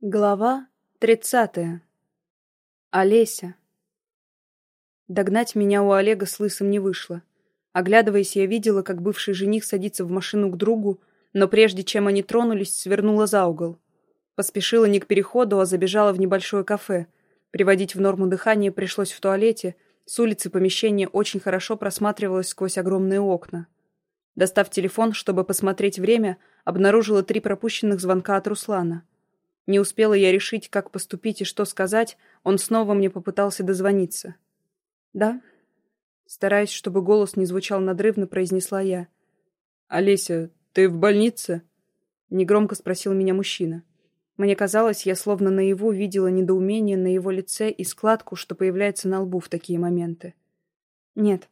Глава тридцатая. Олеся. Догнать меня у Олега с лысым не вышло. Оглядываясь, я видела, как бывший жених садится в машину к другу, но прежде чем они тронулись, свернула за угол. Поспешила не к переходу, а забежала в небольшое кафе. Приводить в норму дыхание пришлось в туалете. С улицы помещение очень хорошо просматривалось сквозь огромные окна. Достав телефон, чтобы посмотреть время, обнаружила три пропущенных звонка от Руслана. Не успела я решить, как поступить и что сказать, он снова мне попытался дозвониться. «Да?» Стараясь, чтобы голос не звучал надрывно, произнесла я. «Олеся, ты в больнице?» Негромко спросил меня мужчина. Мне казалось, я словно наяву видела недоумение на его лице и складку, что появляется на лбу в такие моменты. «Нет.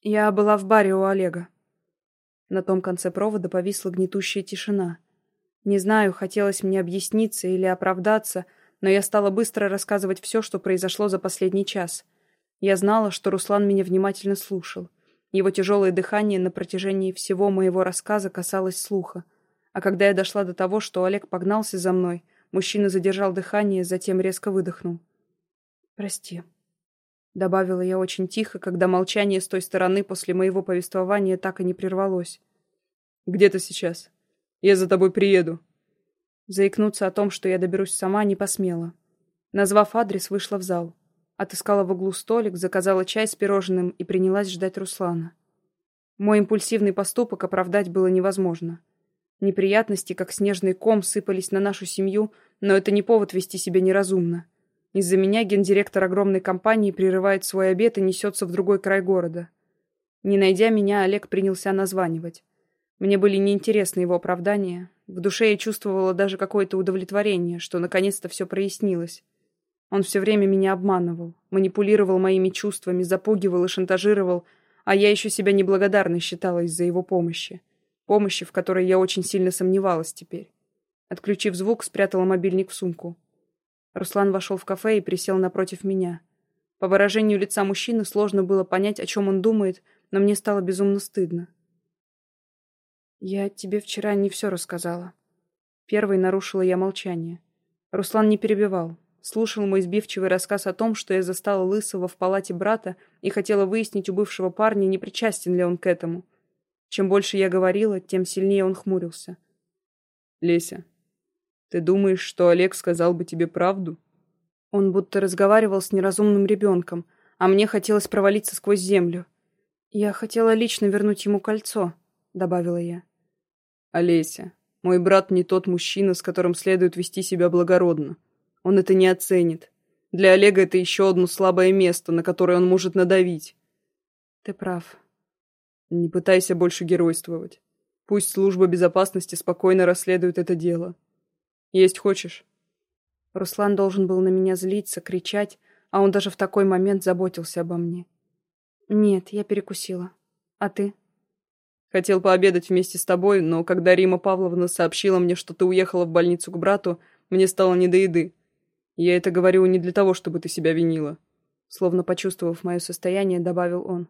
Я была в баре у Олега». На том конце провода повисла гнетущая тишина. Не знаю, хотелось мне объясниться или оправдаться, но я стала быстро рассказывать все, что произошло за последний час. Я знала, что Руслан меня внимательно слушал. Его тяжелое дыхание на протяжении всего моего рассказа касалось слуха. А когда я дошла до того, что Олег погнался за мной, мужчина задержал дыхание, затем резко выдохнул. «Прости», — добавила я очень тихо, когда молчание с той стороны после моего повествования так и не прервалось. «Где ты сейчас?» Я за тобой приеду. Заикнуться о том, что я доберусь сама, не посмела. Назвав адрес, вышла в зал. Отыскала в углу столик, заказала чай с пирожным и принялась ждать Руслана. Мой импульсивный поступок оправдать было невозможно. Неприятности, как снежный ком, сыпались на нашу семью, но это не повод вести себя неразумно. Из-за меня гендиректор огромной компании прерывает свой обед и несется в другой край города. Не найдя меня, Олег принялся названивать. Мне были неинтересны его оправдания. В душе я чувствовала даже какое-то удовлетворение, что наконец-то все прояснилось. Он все время меня обманывал, манипулировал моими чувствами, запугивал и шантажировал, а я еще себя неблагодарной считала из-за его помощи. Помощи, в которой я очень сильно сомневалась теперь. Отключив звук, спрятала мобильник в сумку. Руслан вошел в кафе и присел напротив меня. По выражению лица мужчины сложно было понять, о чем он думает, но мне стало безумно стыдно. «Я тебе вчера не все рассказала». Первой нарушила я молчание. Руслан не перебивал. Слушал мой сбивчивый рассказ о том, что я застала Лысого в палате брата и хотела выяснить у бывшего парня, не причастен ли он к этому. Чем больше я говорила, тем сильнее он хмурился. «Леся, ты думаешь, что Олег сказал бы тебе правду?» Он будто разговаривал с неразумным ребенком, а мне хотелось провалиться сквозь землю. «Я хотела лично вернуть ему кольцо», — добавила я. Олеся, мой брат не тот мужчина, с которым следует вести себя благородно. Он это не оценит. Для Олега это еще одно слабое место, на которое он может надавить. Ты прав. Не пытайся больше геройствовать. Пусть служба безопасности спокойно расследует это дело. Есть хочешь? Руслан должен был на меня злиться, кричать, а он даже в такой момент заботился обо мне. Нет, я перекусила. А ты? Хотел пообедать вместе с тобой, но когда Рима Павловна сообщила мне, что ты уехала в больницу к брату, мне стало не до еды. Я это говорю не для того, чтобы ты себя винила. Словно почувствовав мое состояние, добавил он.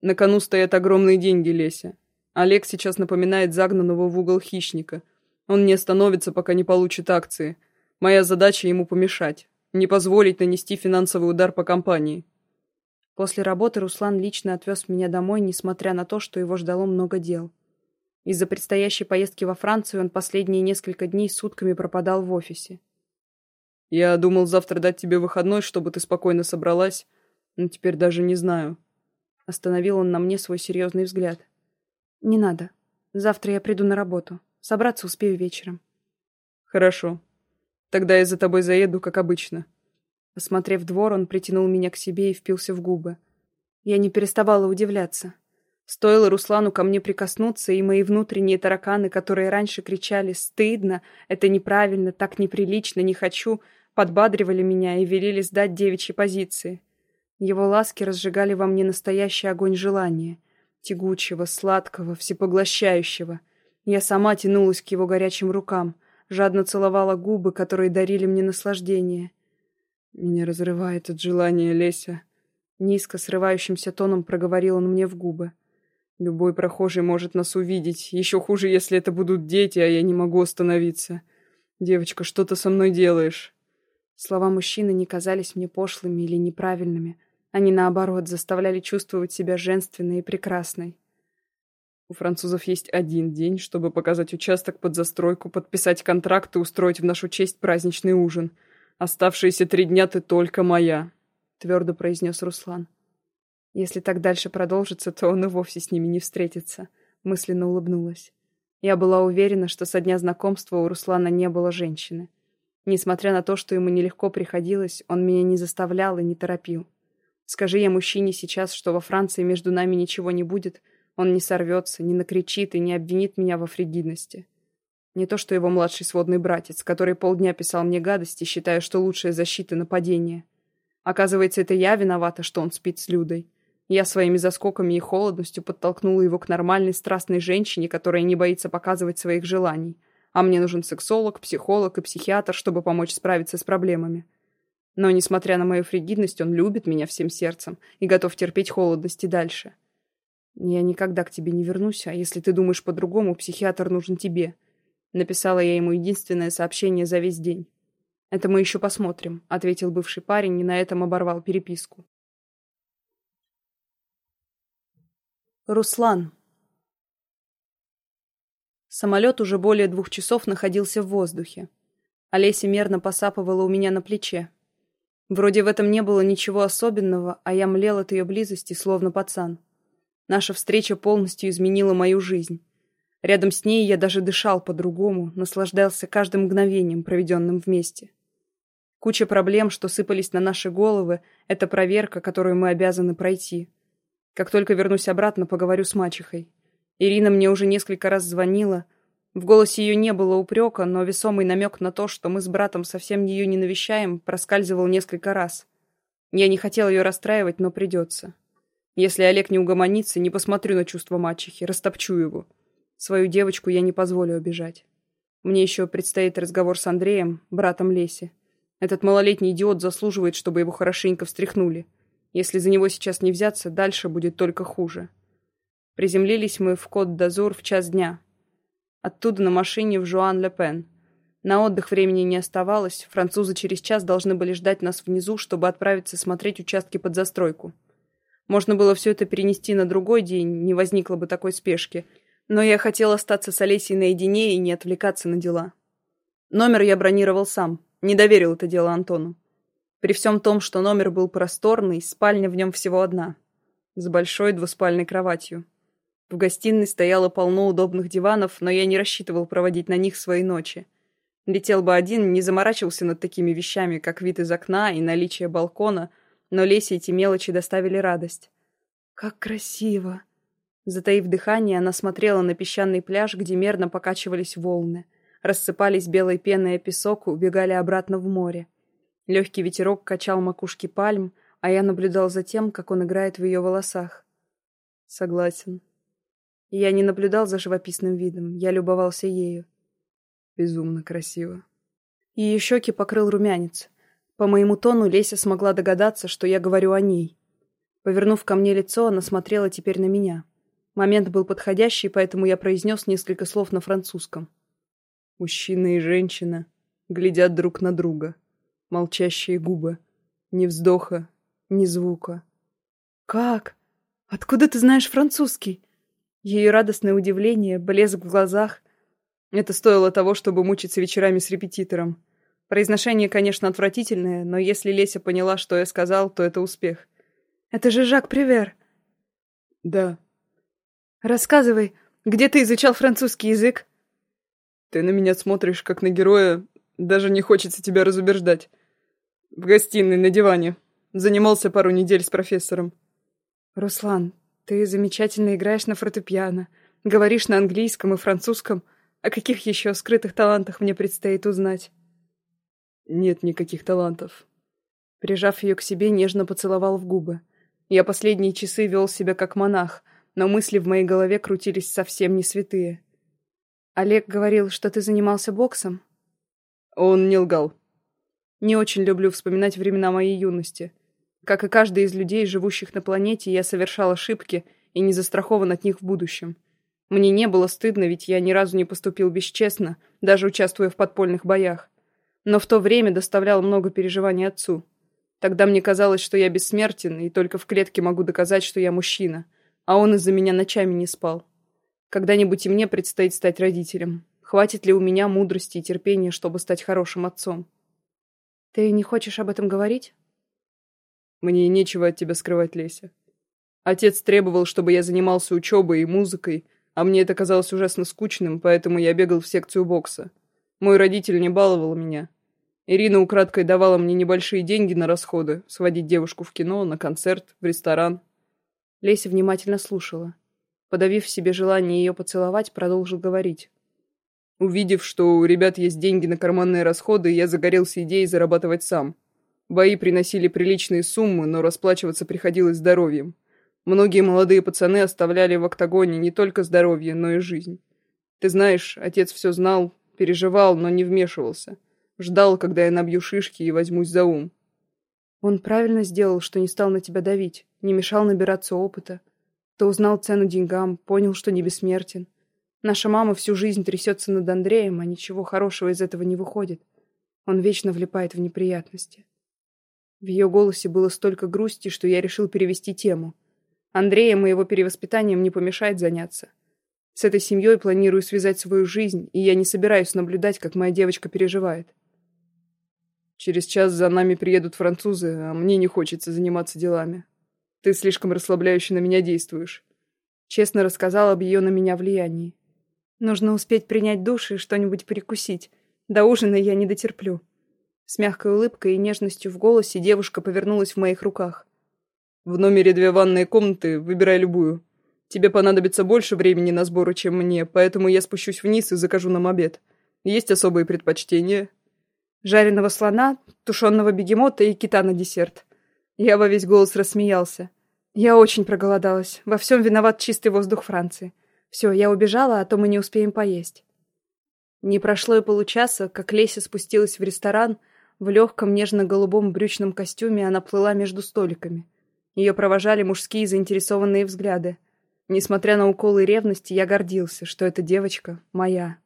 На кону стоят огромные деньги, Леся. Олег сейчас напоминает загнанного в угол хищника. Он не остановится, пока не получит акции. Моя задача ему помешать. Не позволить нанести финансовый удар по компании. После работы Руслан лично отвез меня домой, несмотря на то, что его ждало много дел. Из-за предстоящей поездки во Францию он последние несколько дней сутками пропадал в офисе. «Я думал завтра дать тебе выходной, чтобы ты спокойно собралась, но теперь даже не знаю». Остановил он на мне свой серьезный взгляд. «Не надо. Завтра я приду на работу. Собраться успею вечером». «Хорошо. Тогда я за тобой заеду, как обычно». Осмотрев двор, он притянул меня к себе и впился в губы. Я не переставала удивляться. Стоило Руслану ко мне прикоснуться, и мои внутренние тараканы, которые раньше кричали «стыдно», «это неправильно», «так неприлично», «не хочу», подбадривали меня и велели сдать девичьи позиции. Его ласки разжигали во мне настоящий огонь желания. Тягучего, сладкого, всепоглощающего. Я сама тянулась к его горячим рукам, жадно целовала губы, которые дарили мне наслаждение — меня разрывает от желания, Леся. Низко срывающимся тоном проговорил он мне в губы. Любой прохожий может нас увидеть. Еще хуже, если это будут дети, а я не могу остановиться. «Девочка, что ты со мной делаешь?» Слова мужчины не казались мне пошлыми или неправильными. Они, наоборот, заставляли чувствовать себя женственной и прекрасной. У французов есть один день, чтобы показать участок под застройку, подписать контракт и устроить в нашу честь праздничный ужин. Оставшиеся три дня ты только моя», — твердо произнес Руслан. «Если так дальше продолжится, то он и вовсе с ними не встретится», — мысленно улыбнулась. Я была уверена, что со дня знакомства у Руслана не было женщины. Несмотря на то, что ему нелегко приходилось, он меня не заставлял и не торопил. Скажи я мужчине сейчас, что во Франции между нами ничего не будет, он не сорвется, не накричит и не обвинит меня во фригидности. Не то, что его младший сводный братец, который полдня писал мне гадости, считая, что лучшая защита — нападение. Оказывается, это я виновата, что он спит с Людой. Я своими заскоками и холодностью подтолкнула его к нормальной страстной женщине, которая не боится показывать своих желаний. А мне нужен сексолог, психолог и психиатр, чтобы помочь справиться с проблемами. Но, несмотря на мою фригидность, он любит меня всем сердцем и готов терпеть холодности дальше. Я никогда к тебе не вернусь, а если ты думаешь по-другому, психиатр нужен тебе. Написала я ему единственное сообщение за весь день. «Это мы еще посмотрим», — ответил бывший парень и на этом оборвал переписку. Руслан. Самолет уже более двух часов находился в воздухе. Олеся мерно посапывала у меня на плече. Вроде в этом не было ничего особенного, а я млел от ее близости, словно пацан. Наша встреча полностью изменила мою жизнь. Рядом с ней я даже дышал по-другому, наслаждался каждым мгновением, проведенным вместе. Куча проблем, что сыпались на наши головы, это проверка, которую мы обязаны пройти — как только вернусь обратно, поговорю с мачехой. Ирина мне уже несколько раз звонила. В голосе ее не было упрека, но весомый намек на то, что мы с братом совсем ее не навещаем, проскальзывал несколько раз. Я не хотел ее расстраивать, но придется. Если Олег не угомонится, не посмотрю на чувства мачехи, растопчу его. Свою девочку я не позволю обижать. Мне еще предстоит разговор с Андреем, братом Леси. Этот малолетний идиот заслуживает, чтобы его хорошенько встряхнули. Если за него сейчас не взяться, дальше будет только хуже. Приземлились мы в Кот-Дазур в час дня. Оттуда на машине в Жуан-Ле-Пен. На отдых времени не оставалось, французы через час должны были ждать нас внизу, чтобы отправиться смотреть участки под застройку. Можно было все это перенести на другой день, не возникло бы такой спешки, но я хотел остаться с Олесей наедине и не отвлекаться на дела. Номер я бронировал сам, не доверил это дело Антону. При всем том, что номер был просторный, спальня в нем всего одна. С большой двуспальной кроватью. В гостиной стояло полно удобных диванов, но я не рассчитывал проводить на них свои ночи. Летел бы один, не заморачивался над такими вещами, как вид из окна и наличие балкона, но Лесе эти мелочи доставили радость. «Как красиво!» Затаив дыхание, она смотрела на песчаный пляж, где мерно покачивались волны. Рассыпались белой пеной о песок и убегали обратно в море. Легкий ветерок качал макушки пальм, а я наблюдал за тем, как он играет в ее волосах. Согласен. Я не наблюдал за живописным видом, я любовался ею. Безумно красиво. Ее щеки покрыл румянец. По моему тону Леся смогла догадаться, что я говорю о ней. Повернув ко мне лицо, она смотрела теперь на меня. Момент был подходящий, поэтому я произнес несколько слов на французском. Мужчина и женщина глядят друг на друга молчащие губы. Ни вздоха, ни звука. «Как? Откуда ты знаешь французский?» Ее радостное удивление, блеск в глазах. Это стоило того, чтобы мучиться вечерами с репетитором. Произношение, конечно, отвратительное, но если Леся поняла, что я сказал, то это успех. «Это же Жак Привер!» «Да». «Рассказывай, где ты изучал французский язык?» «Ты на меня смотришь, как на героя. Даже не хочется тебя разубеждать. В гостиной, на диване. Занимался пару недель с профессором. Руслан, ты замечательно играешь на фортепиано. Говоришь на английском и французском. О каких еще скрытых талантах мне предстоит узнать? Нет никаких талантов. Прижав ее к себе, нежно поцеловал в губы. Я последние часы вел себя как монах, но мысли в моей голове крутились совсем не святые. Олег говорил, что ты занимался боксом? Он не лгал. Не очень люблю вспоминать времена моей юности. Как и каждый из людей, живущих на планете, я совершал ошибки и не застрахован от них в будущем. Мне не было стыдно, ведь я ни разу не поступил бесчестно, даже участвуя в подпольных боях. Но в то время доставлял много переживаний отцу. Тогда мне казалось, что я бессмертен, и только в клетке могу доказать, что я мужчина, а он из-за меня ночами не спал. Когда-нибудь и мне предстоит стать родителем. Хватит ли у меня мудрости и терпения, чтобы стать хорошим отцом? Ты не хочешь об этом говорить? Мне нечего от тебя скрывать, Леся. Отец требовал, чтобы я занимался учебой и музыкой, а мне это казалось ужасно скучным, поэтому я бегал в секцию бокса. Мой родитель не баловал меня. Ирина украдкой давала мне небольшие деньги на расходы, сводить девушку в кино, на концерт, в ресторан. Леся внимательно слушала. Подавив в себе желание ее поцеловать, продолжил говорить. Увидев, что у ребят есть деньги на карманные расходы, я загорелся идеей зарабатывать сам. Бои приносили приличные суммы, но расплачиваться приходилось здоровьем. Многие молодые пацаны оставляли в октагоне не только здоровье, но и жизнь. Ты знаешь, отец все знал, переживал, но не вмешивался. Ждал, когда я набью шишки и возьмусь за ум. Он правильно сделал, что не стал на тебя давить, не мешал набираться опыта. Ты узнал цену деньгам, понял, что не бессмертен. Наша мама всю жизнь трясется над Андреем, а ничего хорошего из этого не выходит. Он вечно влипает в неприятности. В ее голосе было столько грусти, что я решил перевести тему. Андреем и его перевоспитанием не помешает заняться. С этой семьей планирую связать свою жизнь, и я не собираюсь наблюдать, как моя девочка переживает. Через час за нами приедут французы, а мне не хочется заниматься делами. Ты слишком расслабляюще на меня действуешь. Честно рассказал об ее на меня влиянии. Нужно успеть принять душ и что-нибудь перекусить. До ужина я не дотерплю. С мягкой улыбкой и нежностью в голосе девушка повернулась в моих руках. В номере две ванные комнаты, выбирай любую. Тебе понадобится больше времени на сборы, чем мне, поэтому я спущусь вниз и закажу нам обед. Есть особые предпочтения?» «Жареного слона, тушеного бегемота и кита на десерт». Я во весь голос рассмеялся. Я очень проголодалась. Во всем виноват чистый воздух Франции. Все, я убежала, а то мы не успеем поесть. Не прошло и получаса, как Леся спустилась в ресторан. В легком нежно-голубом брючном костюме она плыла между столиками. Ее провожали мужские заинтересованные взгляды. Несмотря на уколы ревности, я гордился, что эта девочка моя.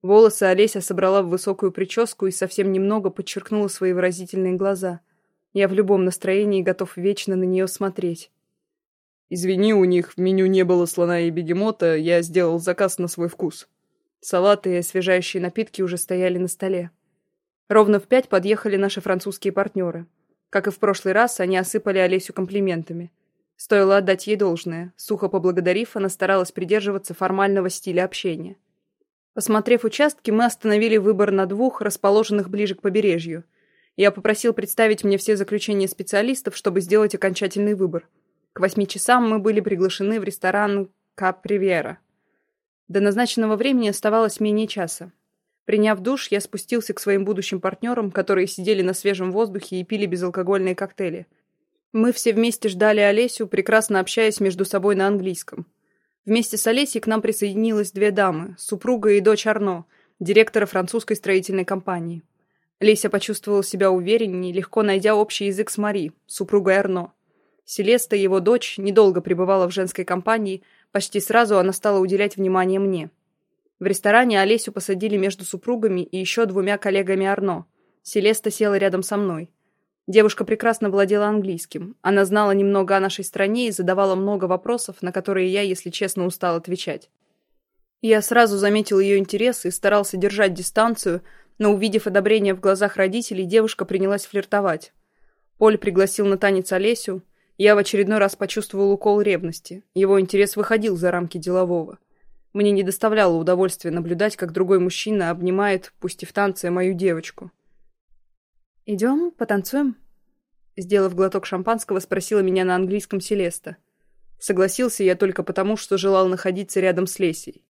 Волосы Олеся собрала в высокую прическу и совсем немного подчеркнула свои выразительные глаза. Я в любом настроении готов вечно на нее смотреть. «Извини, у них в меню не было слона и бегемота, я сделал заказ на свой вкус». Салаты и освежающие напитки уже стояли на столе. Ровно в пять подъехали наши французские партнеры. Как и в прошлый раз, они осыпали Олесю комплиментами. Стоило отдать ей должное. Сухо поблагодарив, она старалась придерживаться формального стиля общения. Посмотрев участки, мы остановили выбор на двух, расположенных ближе к побережью. Я попросил представить мне все заключения специалистов, чтобы сделать окончательный выбор. К восьми часам мы были приглашены в ресторан «Кап Ривьера». До назначенного времени оставалось менее часа. Приняв душ, я спустился к своим будущим партнерам, которые сидели на свежем воздухе и пили безалкогольные коктейли. Мы все вместе ждали Олесю, прекрасно общаясь между собой на английском. Вместе с Олесей к нам присоединилось две дамы, супруга и дочь Арно, директора французской строительной компании. Леся почувствовала себя увереннее, легко найдя общий язык с Мари, супругой Арно. Селеста, его дочь, недолго пребывала в женской компании, почти сразу она стала уделять внимание мне. В ресторане Олесю посадили между супругами и еще двумя коллегами Арно. Селеста села рядом со мной. Девушка прекрасно владела английским. Она знала немного о нашей стране и задавала много вопросов, на которые я, если честно, устал отвечать. Я сразу заметил ее интерес и старался держать дистанцию, но, увидев одобрение в глазах родителей, девушка принялась флиртовать. Поль пригласил на танец Олесю. Я в очередной раз почувствовал укол ревности. Его интерес выходил за рамки делового. Мне не доставляло удовольствия наблюдать, как другой мужчина обнимает, пусть и в танце, мою девочку. «Идем, потанцуем?» Сделав глоток шампанского, спросила меня на английском Селеста. Согласился я только потому, что желал находиться рядом с Лесей.